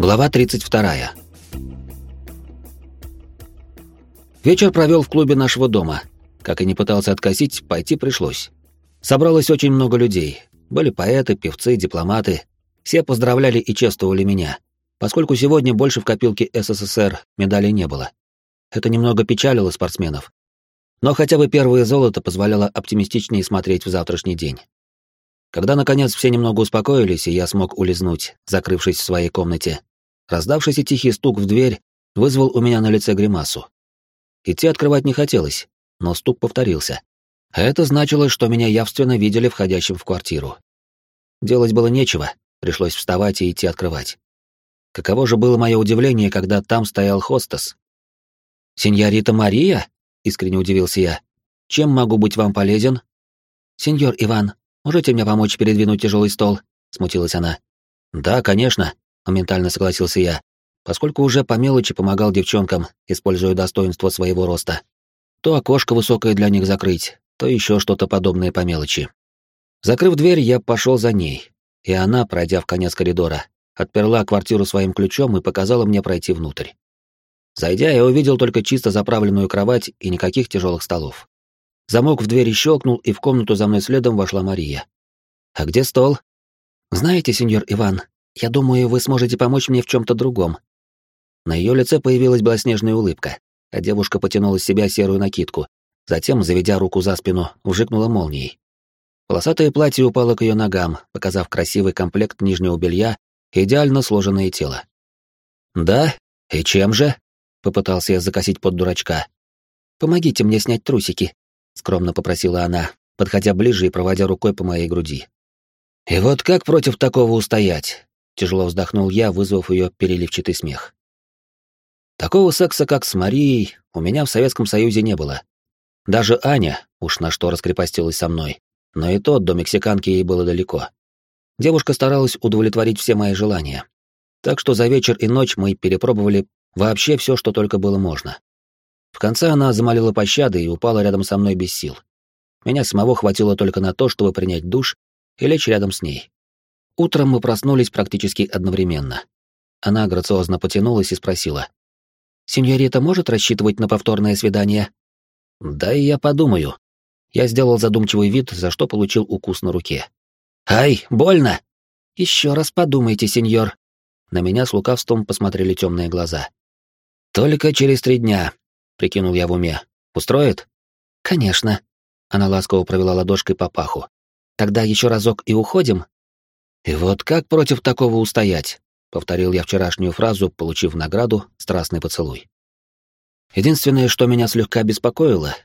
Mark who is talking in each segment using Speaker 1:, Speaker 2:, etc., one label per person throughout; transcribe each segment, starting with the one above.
Speaker 1: Глава 32. Вечер провел в клубе нашего дома. Как и не пытался откосить, пойти пришлось. Собралось очень много людей. Были поэты, певцы, дипломаты. Все поздравляли и чествовали меня, поскольку сегодня больше в копилке СССР медалей не было. Это немного печалило спортсменов. Но хотя бы первое золото позволяло оптимистичнее смотреть в завтрашний день. Когда, наконец, все немного успокоились, и я смог улизнуть, закрывшись в своей комнате, Раздавшийся тихий стук в дверь вызвал у меня на лице гримасу. Идти открывать не хотелось, но стук повторился. это значило, что меня явственно видели входящим в квартиру. Делать было нечего, пришлось вставать и идти открывать. Каково же было мое удивление, когда там стоял хостес. «Сеньорита Мария?» — искренне удивился я. «Чем могу быть вам полезен?» «Сеньор Иван, можете мне помочь передвинуть тяжелый стол?» — смутилась она. «Да, конечно», моментально согласился я, поскольку уже по мелочи помогал девчонкам, используя достоинство своего роста. То окошко высокое для них закрыть, то еще что-то подобное по мелочи. Закрыв дверь, я пошел за ней, и она, пройдя в конец коридора, отперла квартиру своим ключом и показала мне пройти внутрь. Зайдя, я увидел только чисто заправленную кровать и никаких тяжелых столов. Замок в двери щелкнул, и в комнату за мной следом вошла Мария. «А где стол?» «Знаете, сеньор Иван, я думаю, вы сможете помочь мне в чем-то другом». На ее лице появилась белоснежная улыбка, а девушка потянула с себя серую накидку, затем, заведя руку за спину, ужикнула молнией. Полосатое платье упало к ее ногам, показав красивый комплект нижнего белья и идеально сложенное тело. «Да? И чем же?» — попытался я закосить под дурачка. «Помогите мне снять трусики», — скромно попросила она, подходя ближе и проводя рукой по моей груди. «И вот как против такого устоять? Тяжело вздохнул я, вызвав ее переливчатый смех. Такого секса, как с Марией, у меня в Советском Союзе не было. Даже Аня, уж на что раскрепостилась со мной, но и тот до мексиканки ей было далеко. Девушка старалась удовлетворить все мои желания. Так что за вечер и ночь мы перепробовали вообще все, что только было можно. В конце она замолила пощады и упала рядом со мной без сил. Меня самого хватило только на то, чтобы принять душ и лечь рядом с ней. Утром мы проснулись практически одновременно. Она грациозно потянулась и спросила. «Сеньорита может рассчитывать на повторное свидание?» «Да и я подумаю». Я сделал задумчивый вид, за что получил укус на руке. «Ай, больно!» «Еще раз подумайте, сеньор». На меня с лукавством посмотрели темные глаза. «Только через три дня», — прикинул я в уме. «Устроит?» «Конечно». Она ласково провела ладошкой по паху. «Тогда еще разок и уходим?» «И вот как против такого устоять?» — повторил я вчерашнюю фразу, получив награду «Страстный поцелуй». Единственное, что меня слегка беспокоило,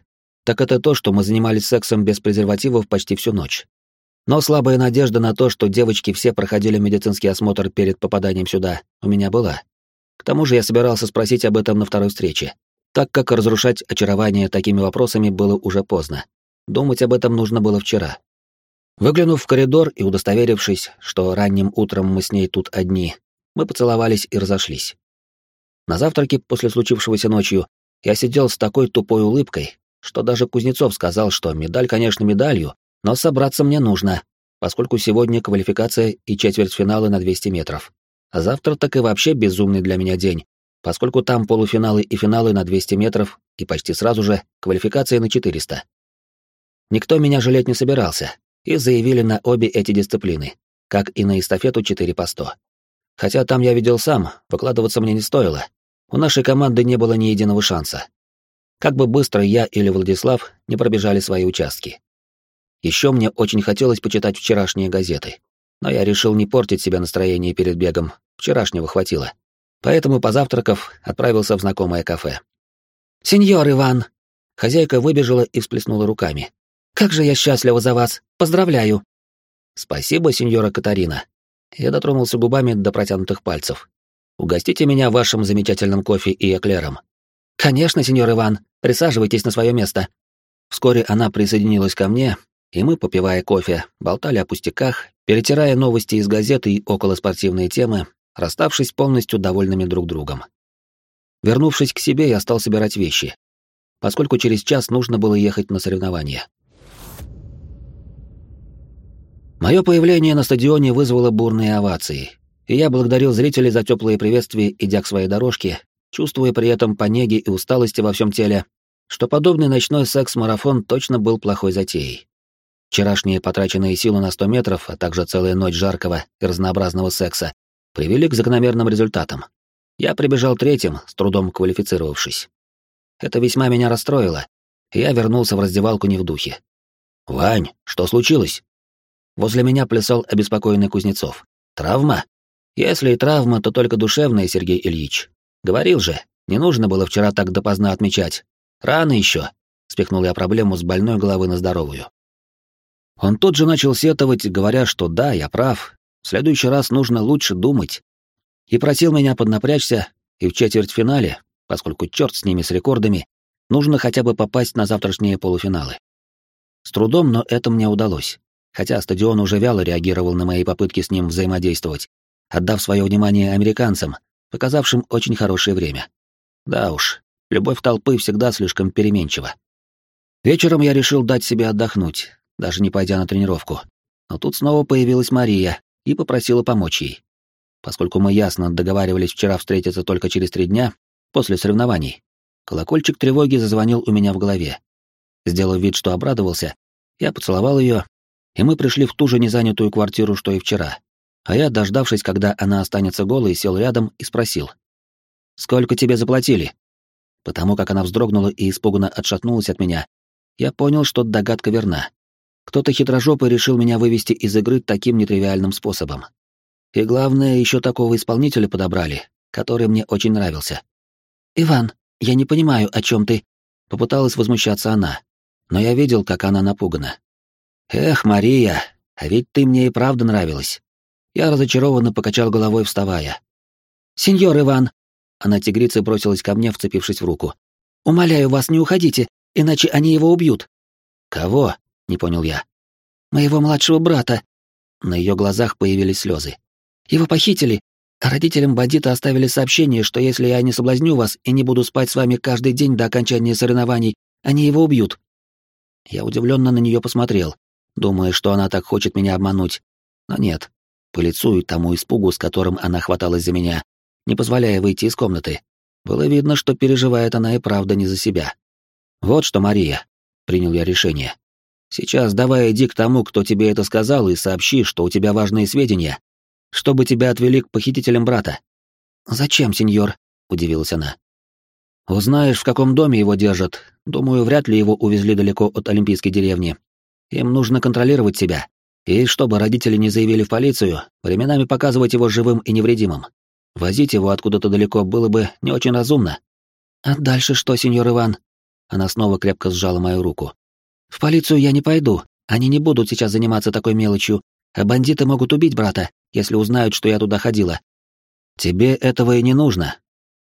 Speaker 1: так это то, что мы занимались сексом без презервативов почти всю ночь. Но слабая надежда на то, что девочки все проходили медицинский осмотр перед попаданием сюда, у меня была. К тому же я собирался спросить об этом на второй встрече, так как разрушать очарование такими вопросами было уже поздно. Думать об этом нужно было вчера. Выглянув в коридор и удостоверившись, что ранним утром мы с ней тут одни, мы поцеловались и разошлись. На завтраке после случившегося ночью я сидел с такой тупой улыбкой, что даже Кузнецов сказал, что медаль, конечно, медалью, но собраться мне нужно, поскольку сегодня квалификация и четвертьфиналы на 200 метров. А завтра так и вообще безумный для меня день, поскольку там полуфиналы и финалы на 200 метров и почти сразу же квалификация на 400. Никто меня жалеть не собирался, и заявили на обе эти дисциплины, как и на эстафету 4 по 100. Хотя там я видел сам, выкладываться мне не стоило. У нашей команды не было ни единого шанса. Как бы быстро я или Владислав не пробежали свои участки. Еще мне очень хотелось почитать вчерашние газеты, но я решил не портить себе настроение перед бегом, вчерашнего хватило. Поэтому, позавтракав, отправился в знакомое кафе. «Сеньор Иван!» Хозяйка выбежала и всплеснула руками. Как же я счастлива за вас! Поздравляю!» «Спасибо, сеньора Катарина». Я дотронулся губами до протянутых пальцев. «Угостите меня вашим замечательным кофе и эклером». «Конечно, сеньор Иван. Присаживайтесь на свое место». Вскоре она присоединилась ко мне, и мы, попивая кофе, болтали о пустяках, перетирая новости из газеты и околоспортивные темы, расставшись полностью довольными друг другом. Вернувшись к себе, я стал собирать вещи, поскольку через час нужно было ехать на соревнования. Мое появление на стадионе вызвало бурные овации, и я благодарил зрителей за теплые приветствия, идя к своей дорожке, чувствуя при этом по неге и усталости во всем теле, что подобный ночной секс-марафон точно был плохой затеей. Вчерашние потраченные силы на 100 метров, а также целая ночь жаркого и разнообразного секса привели к закономерным результатам. Я прибежал третьим, с трудом квалифицировавшись. Это весьма меня расстроило, я вернулся в раздевалку не в духе. «Вань, что случилось?» Возле меня плясал обеспокоенный Кузнецов. «Травма?» «Если и травма, то только душевная, Сергей Ильич. Говорил же, не нужно было вчера так допоздна отмечать. Рано еще», — спихнул я проблему с больной головы на здоровую. Он тут же начал сетовать, говоря, что да, я прав, в следующий раз нужно лучше думать. И просил меня поднапрячься, и в четвертьфинале, поскольку черт с ними с рекордами, нужно хотя бы попасть на завтрашние полуфиналы. С трудом, но это мне удалось, хотя стадион уже вяло реагировал на мои попытки с ним взаимодействовать, отдав свое внимание американцам, показавшим очень хорошее время. Да уж, любовь толпы всегда слишком переменчива. Вечером я решил дать себе отдохнуть, даже не пойдя на тренировку. Но тут снова появилась Мария и попросила помочь ей. Поскольку мы ясно договаривались вчера встретиться только через три дня, после соревнований, колокольчик тревоги зазвонил у меня в голове. Сделав вид, что обрадовался, я поцеловал ее, и мы пришли в ту же незанятую квартиру, что и вчера. А я, дождавшись, когда она останется голой, сел рядом и спросил. «Сколько тебе заплатили?» Потому как она вздрогнула и испуганно отшатнулась от меня, я понял, что догадка верна. Кто-то хитрожопый решил меня вывести из игры таким нетривиальным способом. И главное, еще такого исполнителя подобрали, который мне очень нравился. «Иван, я не понимаю, о чем ты...» Попыталась возмущаться она, но я видел, как она напугана. «Эх, Мария, а ведь ты мне и правда нравилась». Я разочарованно покачал головой, вставая. «Сеньор Иван!» Она тигрицей бросилась ко мне, вцепившись в руку. «Умоляю вас, не уходите, иначе они его убьют». «Кого?» — не понял я. «Моего младшего брата». На ее глазах появились слезы. «Его похитили. А родителям бандита оставили сообщение, что если я не соблазню вас и не буду спать с вами каждый день до окончания соревнований, они его убьют». Я удивленно на нее посмотрел, думая, что она так хочет меня обмануть. Но нет. По лицу и тому испугу, с которым она хваталась за меня, не позволяя выйти из комнаты, было видно, что переживает она и правда не за себя. «Вот что, Мария», — принял я решение. Сейчас давай иди к тому, кто тебе это сказал, и сообщи, что у тебя важные сведения, чтобы тебя отвели к похитителям брата». «Зачем, сеньор?» — удивилась она. «Узнаешь, в каком доме его держат. Думаю, вряд ли его увезли далеко от Олимпийской деревни. Им нужно контролировать себя. И чтобы родители не заявили в полицию, временами показывать его живым и невредимым. Возить его откуда-то далеко было бы не очень разумно». «А дальше что, сеньор Иван?» Она снова крепко сжала мою руку. В полицию я не пойду, они не будут сейчас заниматься такой мелочью, а бандиты могут убить брата, если узнают, что я туда ходила. Тебе этого и не нужно.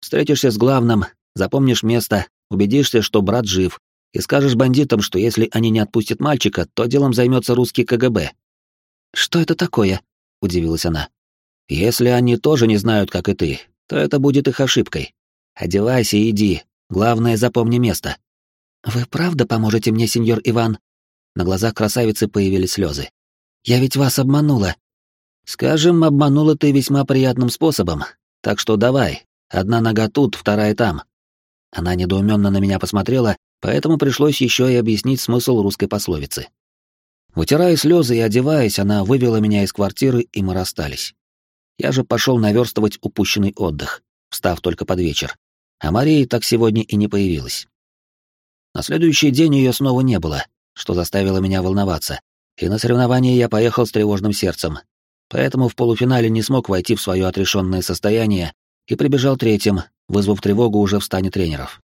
Speaker 1: Встретишься с главным, запомнишь место, убедишься, что брат жив, и скажешь бандитам, что если они не отпустят мальчика, то делом займется русский КГБ. Что это такое? удивилась она. Если они тоже не знают, как и ты, то это будет их ошибкой. Одевайся и иди. Главное, запомни место. «Вы правда поможете мне, сеньор Иван?» На глазах красавицы появились слезы. «Я ведь вас обманула». «Скажем, обманула ты весьма приятным способом. Так что давай, одна нога тут, вторая там». Она недоуменно на меня посмотрела, поэтому пришлось еще и объяснить смысл русской пословицы. Вытирая слезы и одеваясь, она вывела меня из квартиры, и мы расстались. Я же пошел наверстывать упущенный отдых, встав только под вечер. А Мария так сегодня и не появилась. На следующий день ее снова не было, что заставило меня волноваться, и на соревнования я поехал с тревожным сердцем. Поэтому в полуфинале не смог войти в свое отрешенное состояние и прибежал третьим, вызвав тревогу уже в стане тренеров.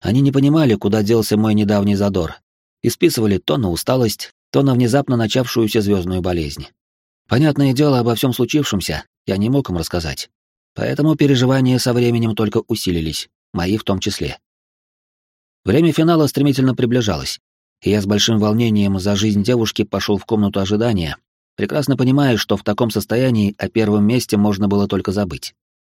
Speaker 1: Они не понимали, куда делся мой недавний задор, и списывали то на усталость, то на внезапно начавшуюся звездную болезнь. Понятное дело, обо всем случившемся я не мог им рассказать. Поэтому переживания со временем только усилились, мои в том числе. Время финала стремительно приближалось, и я с большим волнением за жизнь девушки пошел в комнату ожидания, прекрасно понимая, что в таком состоянии о первом месте можно было только забыть.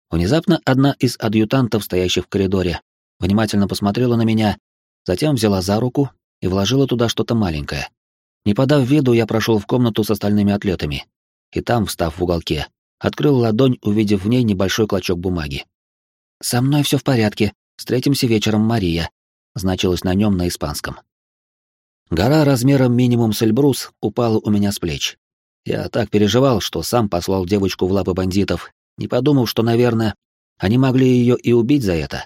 Speaker 1: Внезапно одна из адъютантов, стоящих в коридоре, внимательно посмотрела на меня, затем взяла за руку и вложила туда что-то маленькое. Не подав виду, я прошел в комнату с остальными атлетами, и там, встав в уголке, открыл ладонь, увидев в ней небольшой клочок бумаги. «Со мной все в порядке. Встретимся вечером, Мария», — значилось на нем на испанском. Гора размером минимум с Эльбрус упала у меня с плеч. Я так переживал, что сам послал девочку в лапы бандитов, не подумав, что, наверное, они могли ее и убить за это.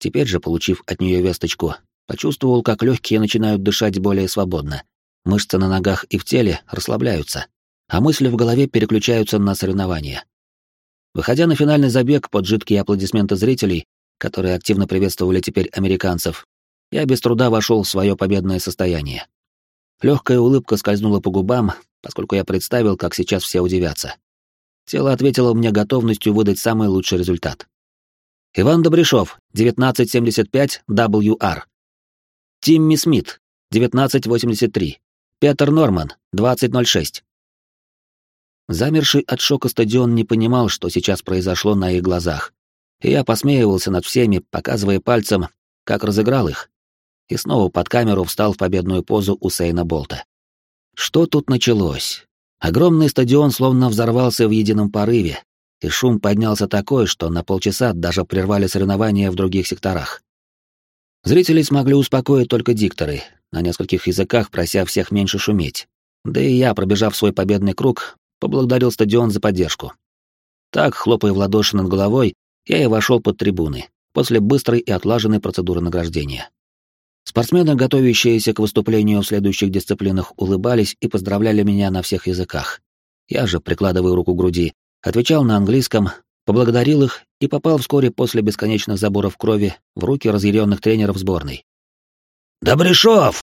Speaker 1: Теперь же, получив от нее весточку, почувствовал, как легкие начинают дышать более свободно. Мышцы на ногах и в теле расслабляются, а мысли в голове переключаются на соревнования. Выходя на финальный забег под жидкие аплодисменты зрителей, которые активно приветствовали теперь американцев, я без труда вошел в свое победное состояние. Легкая улыбка скользнула по губам, поскольку я представил, как сейчас все удивятся. Тело ответило мне готовностью выдать самый лучший результат. Иван Добряшов, 1975 WR. Тимми Смит, 1983. Петер Норман, 2006. Замерший от шока стадион не понимал, что сейчас произошло на их глазах. И я посмеивался над всеми, показывая пальцем, как разыграл их. И снова под камеру встал в победную позу Усейна Болта. Что тут началось? Огромный стадион словно взорвался в едином порыве, и шум поднялся такой, что на полчаса даже прервали соревнования в других секторах. Зрителей смогли успокоить только дикторы, на нескольких языках прося всех меньше шуметь. Да и я, пробежав свой победный круг, поблагодарил стадион за поддержку. Так, хлопая в ладоши над головой, я и вошел под трибуны, после быстрой и отлаженной процедуры награждения. Спортсмены, готовящиеся к выступлению в следующих дисциплинах, улыбались и поздравляли меня на всех языках. Я же, прикладывая руку к груди, отвечал на английском, поблагодарил их и попал вскоре после бесконечных заборов крови в руки разъяренных тренеров сборной. «Добряшов!»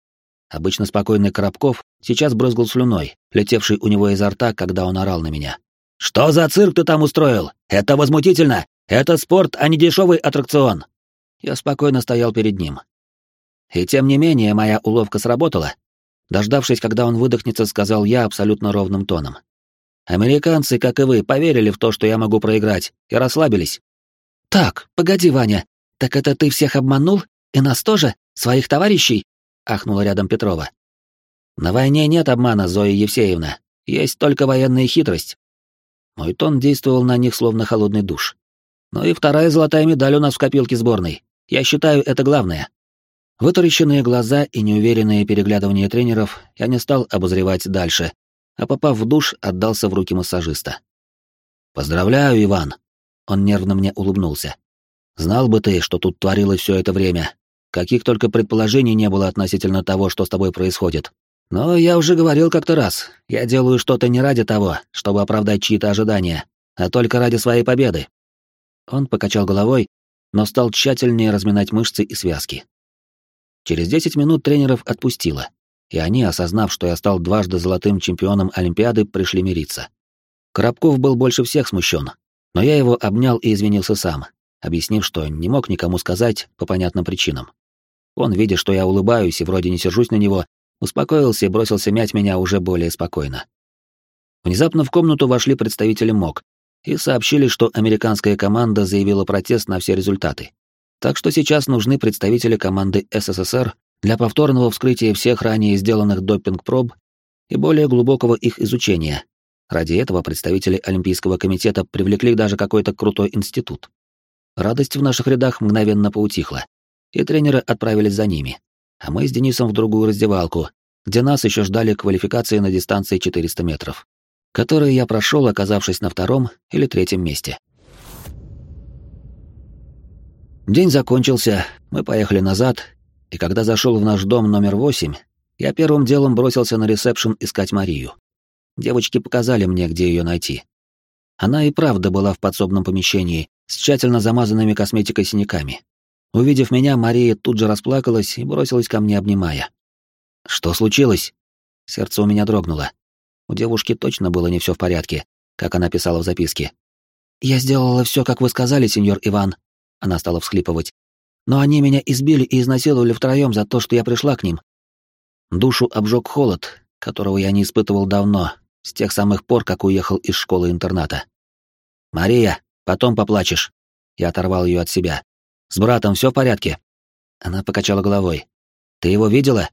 Speaker 1: Обычно спокойный Коробков сейчас брызгал слюной, летевший у него изо рта, когда он орал на меня. «Что за цирк ты там устроил? Это возмутительно! Это спорт, а не дешевый аттракцион!» Я спокойно стоял перед ним, и тем не менее, моя уловка сработала. Дождавшись, когда он выдохнется, сказал я абсолютно ровным тоном. Американцы, как и вы, поверили в то, что я могу проиграть, и расслабились. Так, погоди, Ваня, так это ты всех обманул? И нас тоже? Своих товарищей? Ахнула рядом Петрова. На войне нет обмана, Зоя Евсеевна. Есть только военная хитрость. Мой тон действовал на них словно холодный душ. Ну и вторая золотая медаль у нас в копилке сборной. Я считаю, это главное. Вытаращенные глаза и неуверенные переглядывания тренеров я не стал обозревать дальше, а попав в душ, отдался в руки массажиста. «Поздравляю, Иван!» Он нервно мне улыбнулся. «Знал бы ты, что тут творилось все это время. Каких только предположений не было относительно того, что с тобой происходит. Но я уже говорил как-то раз, я делаю что-то не ради того, чтобы оправдать чьи-то ожидания, а только ради своей победы». Он покачал головой, но стал тщательнее разминать мышцы и связки. Через 10 минут тренеров отпустило, и они, осознав, что я стал дважды золотым чемпионом Олимпиады, пришли мириться. Коробков был больше всех смущен, но я его обнял и извинился сам, объяснив, что не мог никому сказать по понятным причинам. Он, видя, что я улыбаюсь и вроде не сержусь на него, успокоился и бросился мять меня уже более спокойно. Внезапно в комнату вошли представители МОК и сообщили, что американская команда заявила протест на все результаты. Так что сейчас нужны представители команды СССР для повторного вскрытия всех ранее сделанных допинг-проб и более глубокого их изучения. Ради этого представители Олимпийского комитета привлекли даже какой-то крутой институт. Радость в наших рядах мгновенно поутихла, и тренеры отправились за ними, а мы с Денисом в другую раздевалку, где нас еще ждали квалификации на дистанции 400 метров, которые я прошел, оказавшись на втором или третьем месте. День закончился, мы поехали назад, и когда зашел в наш дом номер восемь, я первым делом бросился на ресепшн искать Марию. Девочки показали мне, где ее найти. Она и правда была в подсобном помещении, с тщательно замазанными косметикой синяками. Увидев меня, Мария тут же расплакалась и бросилась ко мне, обнимая. «Что случилось?» Сердце у меня дрогнуло. У девушки точно было не все в порядке, как она писала в записке. «Я сделала все, как вы сказали, сеньор Иван», она стала всхлипывать. Но они меня избили и изнасиловали втроем за то, что я пришла к ним. Душу обжег холод, которого я не испытывал давно, с тех самых пор, как уехал из школы-интерната. «Мария, потом поплачешь». Я оторвал ее от себя. «С братом все в порядке?» Она покачала головой. «Ты его видела?»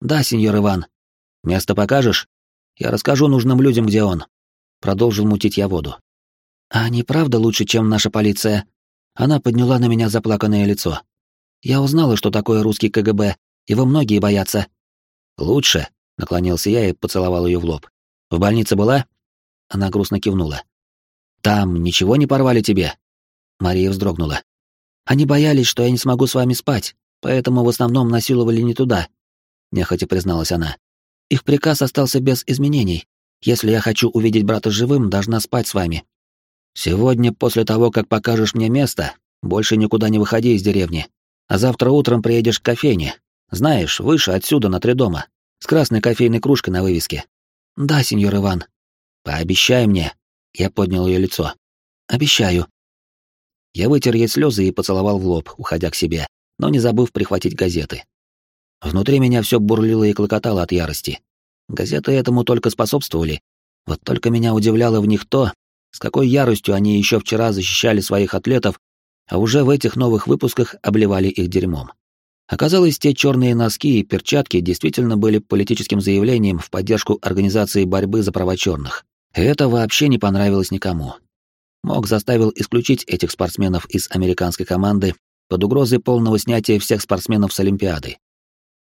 Speaker 1: «Да, сеньор Иван». «Место покажешь?» «Я расскажу нужным людям, где он». Продолжил мутить я воду. «А они правда лучше, чем наша полиция?» Она подняла на меня заплаканное лицо. «Я узнала, что такое русский КГБ. Его многие боятся». «Лучше», — наклонился я и поцеловал ее в лоб. «В больнице была?» Она грустно кивнула. «Там ничего не порвали тебе?» Мария вздрогнула. «Они боялись, что я не смогу с вами спать, поэтому в основном насиловали не туда», — нехотя призналась она. «Их приказ остался без изменений. Если я хочу увидеть брата живым, должна спать с вами». «Сегодня, после того, как покажешь мне место, больше никуда не выходи из деревни, а завтра утром приедешь к кофейне. Знаешь, выше отсюда на три дома, с красной кофейной кружкой на вывеске». «Да, сеньор Иван». «Пообещай мне». Я поднял ее лицо. «Обещаю», я вытер ей слезы и поцеловал в лоб, уходя к себе, но не забыв прихватить газеты. Внутри меня все бурлило и клокотало от ярости. Газеты этому только способствовали. Вот только меня удивляло в них то, с какой яростью они еще вчера защищали своих атлетов, а уже в этих новых выпусках обливали их дерьмом. Оказалось, те черные носки и перчатки действительно были политическим заявлением в поддержку организации борьбы за права черных. И это вообще не понравилось никому. Мог заставил исключить этих спортсменов из американской команды под угрозой полного снятия всех спортсменов с Олимпиады.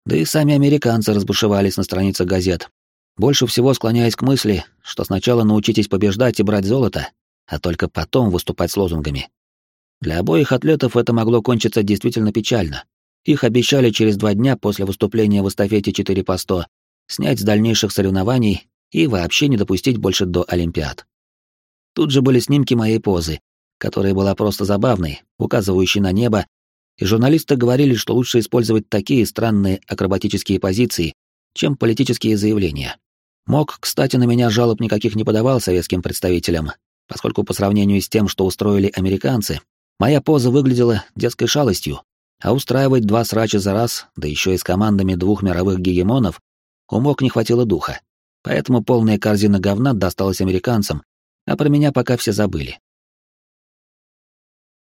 Speaker 1: Да и сами американцы разбушевались на страницах газет, больше всего склоняясь к мысли, что сначала научитесь побеждать и брать золото, а только потом выступать с лозунгами. Для обоих атлетов это могло кончиться действительно печально. Их обещали через два дня после выступления в эстафете 4 по 100 снять с дальнейших соревнований и вообще не допустить больше до Олимпиад. Тут же были снимки моей позы, которая была просто забавной, указывающей на небо, и журналисты говорили, что лучше использовать такие странные акробатические позиции, чем политические заявления. Мог, кстати, на меня жалоб никаких не подавал советским представителям, поскольку по сравнению с тем, что устроили американцы, моя поза выглядела детской шалостью, а устраивать два срача за раз, да еще и с командами двух мировых гегемонов, у Мок не хватило духа. Поэтому полная корзина говна досталась американцам, а про меня пока все забыли.